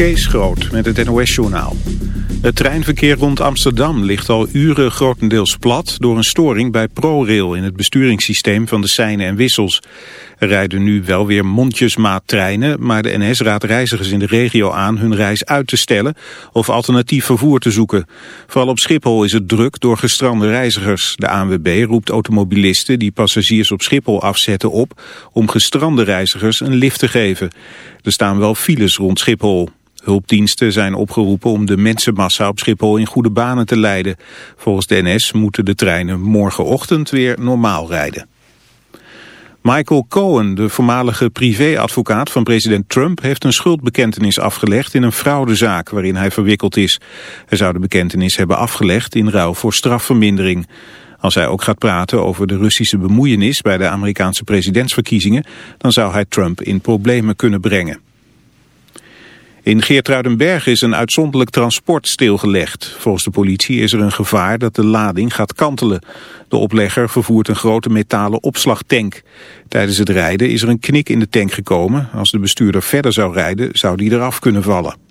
Kees Groot met het NOS-journaal. Het treinverkeer rond Amsterdam ligt al uren grotendeels plat... door een storing bij ProRail in het besturingssysteem van de seinen en wissels. Er rijden nu wel weer mondjesmaattreinen... maar de NS raadt reizigers in de regio aan hun reis uit te stellen... of alternatief vervoer te zoeken. Vooral op Schiphol is het druk door gestrande reizigers. De ANWB roept automobilisten die passagiers op Schiphol afzetten op... om gestrande reizigers een lift te geven. Er staan wel files rond Schiphol. Hulpdiensten zijn opgeroepen om de mensenmassa op Schiphol in goede banen te leiden. Volgens de NS moeten de treinen morgenochtend weer normaal rijden. Michael Cohen, de voormalige privéadvocaat van president Trump, heeft een schuldbekentenis afgelegd in een fraudezaak waarin hij verwikkeld is. Hij zou de bekentenis hebben afgelegd in ruil voor strafvermindering. Als hij ook gaat praten over de Russische bemoeienis bij de Amerikaanse presidentsverkiezingen, dan zou hij Trump in problemen kunnen brengen. In Geertruidenberg is een uitzonderlijk transport stilgelegd. Volgens de politie is er een gevaar dat de lading gaat kantelen. De oplegger vervoert een grote metalen opslagtank. Tijdens het rijden is er een knik in de tank gekomen. Als de bestuurder verder zou rijden, zou die eraf kunnen vallen.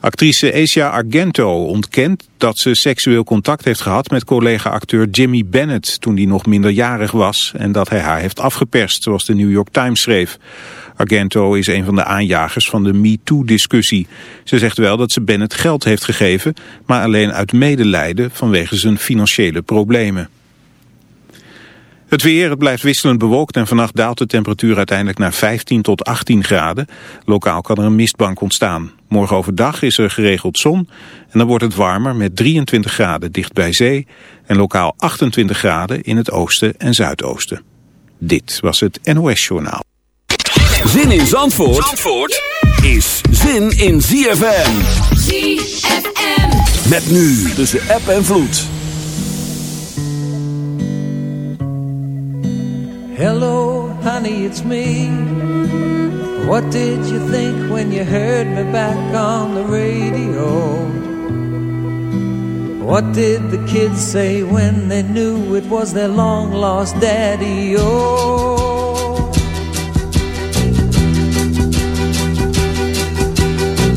Actrice Asia Argento ontkent dat ze seksueel contact heeft gehad met collega-acteur Jimmy Bennett toen die nog minderjarig was en dat hij haar heeft afgeperst, zoals de New York Times schreef. Argento is een van de aanjagers van de MeToo-discussie. Ze zegt wel dat ze Bennett geld heeft gegeven, maar alleen uit medelijden vanwege zijn financiële problemen. Het weer, het blijft wisselend bewolkt en vannacht daalt de temperatuur uiteindelijk naar 15 tot 18 graden. Lokaal kan er een mistbank ontstaan. Morgen overdag is er geregeld zon en dan wordt het warmer met 23 graden dicht bij zee en lokaal 28 graden in het oosten en zuidoosten. Dit was het NOS Journaal. Zin in Zandvoort, Zandvoort is zin in ZFM. ZFM. Met nu tussen app en vloed. Hello, honey, it's me. What did you think when you heard me back on the radio? What did the kids say when they knew it was their long lost daddy? Oh,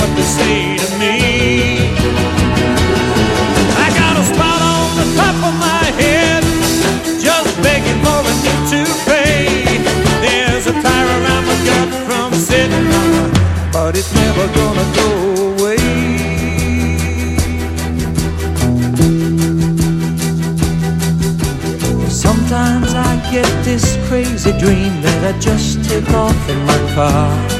What they say to me. I got a spot on the top of my head, just begging for a new toupee. There's a tire around my gut from sitting, but it's never gonna go away. Sometimes I get this crazy dream that I just take off in my car.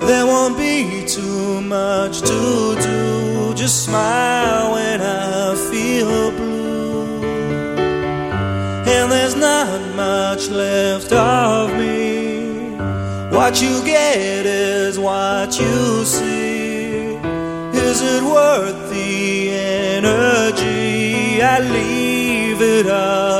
There won't be too much to do. Just smile when I feel blue. And there's not much left of me. What you get is what you see. Is it worth the energy? I leave it up.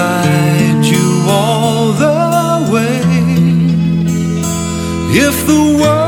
guide you all the way. If the world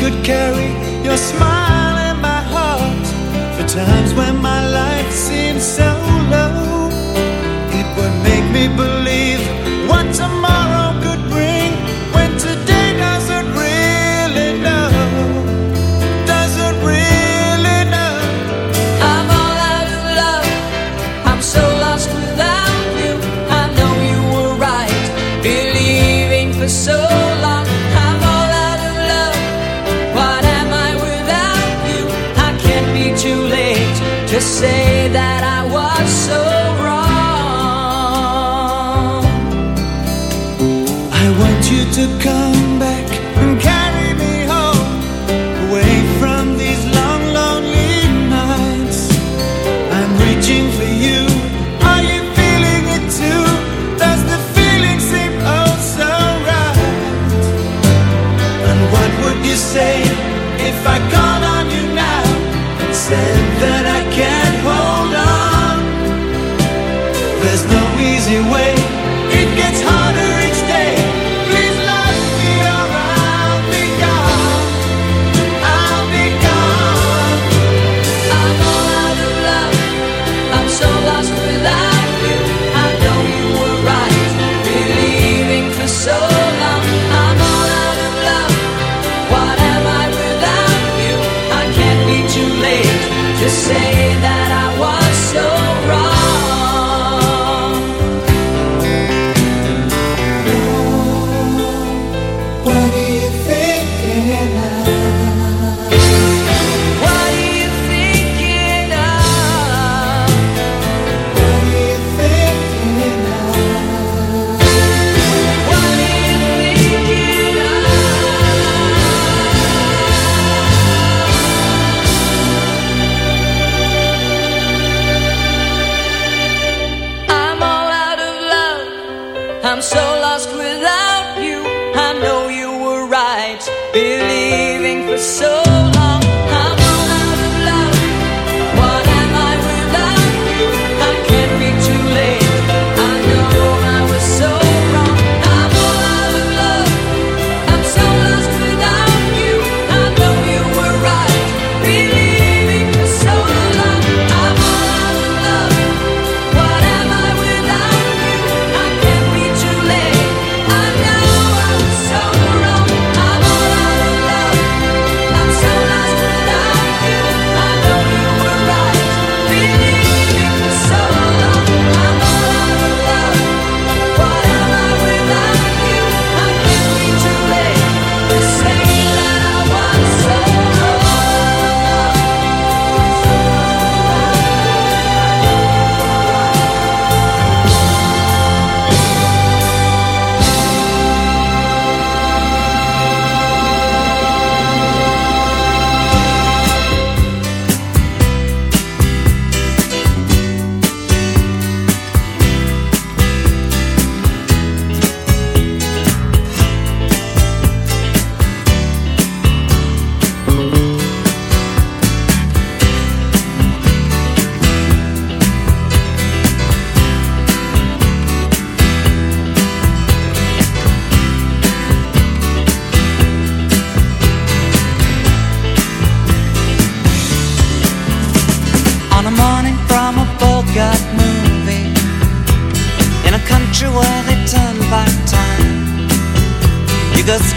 could carry your smile.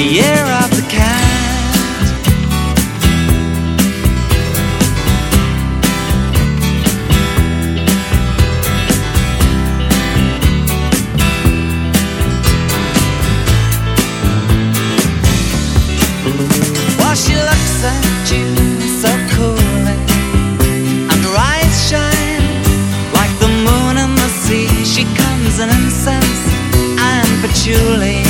the year of the cat. While she looks at you so coolly, and her eyes shine like the moon in the sea, she comes in incense and patchouli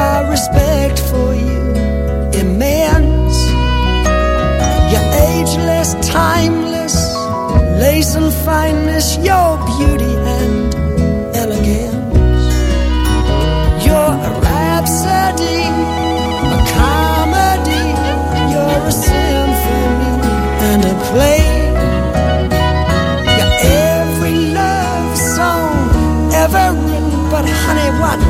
my respect for you immense. You're ageless, timeless, lace and fineness, your beauty and elegance. You're a rhapsody, a comedy, you're a symphony and a play. You're every love song ever written, but honey, what?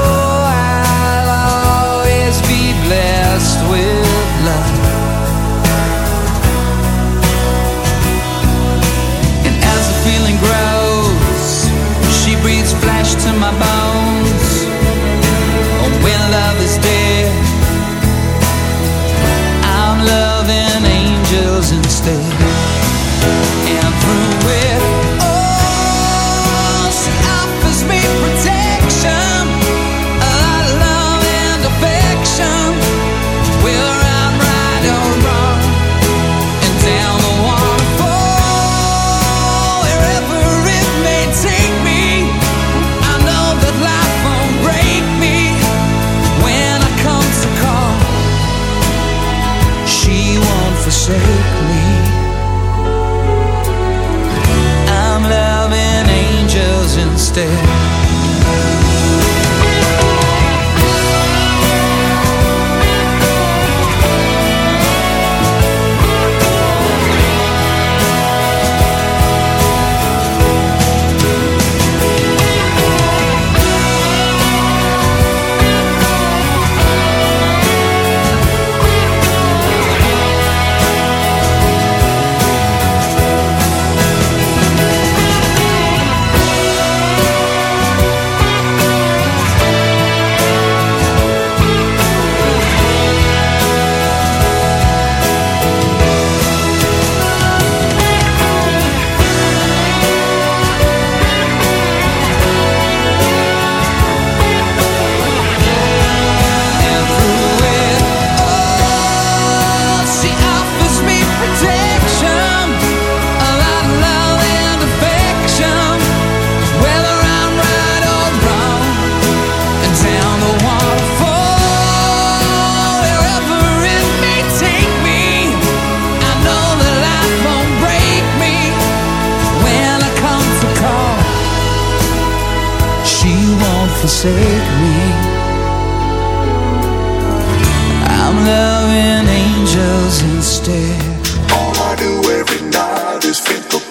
Through it, que.